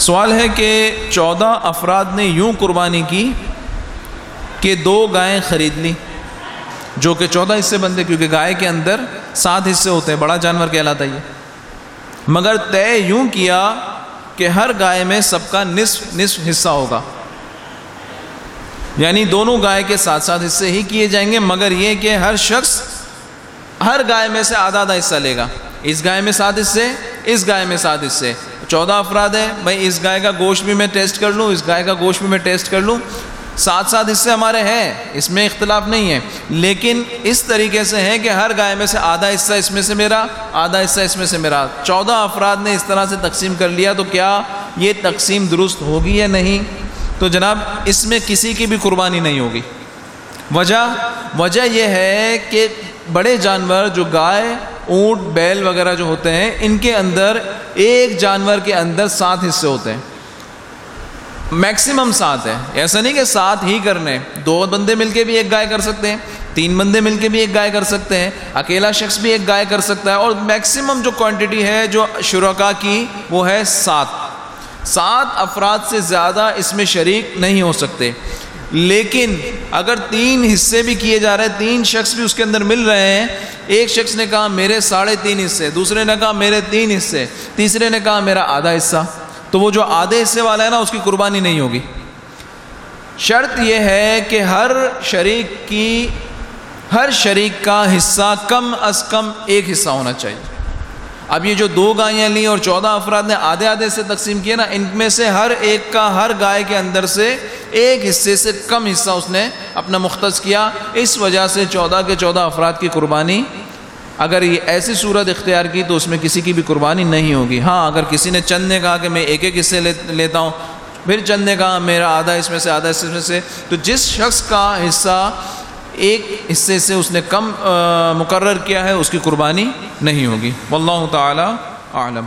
سوال ہے کہ چودہ افراد نے یوں قربانی کی کہ دو گائیں خرید لی جو کہ چودہ حصے بنتے کیونکہ گائے کے اندر سات حصے ہوتے ہیں، بڑا جانور کہلاتا یہ مگر طے یوں کیا کہ ہر گائے میں سب کا نصف نصف حصہ ہوگا۔ یعنی دونوں گائے کے ساتھ ساتھ حصے ہی کیے جائیں گے، مگر یہ کہ ہر شخص ہر گائے میں سے آدھا آدھا حصہ لے گا۔ اس گائے میں سات حصے اس گائے میں سات حصے چودہ افراد ہیں بھائی اس گائے کا گوشت بھی میں ٹیسٹ کر لوں، اس گائے کا گوشت بھی میں ٹیسٹ کر لوں۔ ساتھ ساتھ حصے ہمارے ہیں، اس میں اختلاف نہیں ہے۔ لیکن اس طریقے سے ہے کہ ہر گائے میں سے آدھا حصہ اس میں سے میرا، آدھا حصہ اس میں سے میرا۔ چودہ افراد نے اس طرح سے تقسیم کر لیا تو کیا یہ تقسیم درست ہوگی یا نہیں؟ تو جناب، اس میں کسی کی بھی قربانی نہیں ہوگی۔ وجہ وجہ یہ ہے کہ بڑے جانور جو گائے اونٹ، بیل وغیرہ جو ہوتے ہیں، ان کے اندر ایک جانور کے اندر سات حصے ہوتے ہیں۔ میکسیمم سات ہے ایسا نہیں کہ سات ہی کرنے۔ دو بندے مل کے بھی ایک گائے کر سکتے ہیں، تین بندے مل کے بھی ایک گائے کر سکتے ہیں، اکیلا شخص بھی ایک گائے کر سکتا ہے۔ اور میکسیمم جو کوانٹٹی ہے، جو شرکا کی، وہ ہے سات۔ سات افراد سے زیادہ اس میں شریک نہیں ہو سکتے۔ لیکن اگر تین حصے بھی کیے جا رہے ہیں، تین شخص بھی اس کے اندر مل رہے ہیں، ایک شخص نے کہا میرے ساڑھے تین حصے، دوسرے نے کہا میرے تین حصے، تیسرے نے کہا میرا آدھا حصہ، تو وہ جو آدھے حصے والا ہے نا، اس کی قربانی نہیں ہوگی۔ شرط یہ ہے کہ ہر شریک کی، ہر شریک کا حصہ کم از کم ایک حصہ ہونا چاہیے۔ اب یہ جو دو گائیاں لیں اور چودہ افراد نے آدھے آدھے سے تقسیم کیے نا، ان میں سے ہر ایک کا ہر گائے کے اندر سے ایک حصے سے کم حصہ اس نے اپنا مختص کیا۔ اس وجہ سے چودہ کے چودہ افراد کی قربانی، اگر یہ ایسی صورت اختیار کی تو اس میں کسی کی بھی قربانی نہیں ہوگی۔ ہاں اگر کسی نے چند نے کہا کہ میں ایک ایک حصے لیتا ہوں، پھر چند نے کہا میرا آدھا اس میں سے، آدھا اس میں سے، تو جس شخص کا حصہ ایک حصے سے اس نے کم مقرر کیا ہے، اس کی قربانی نہیں ہوگی۔ واللہ تعالی عالم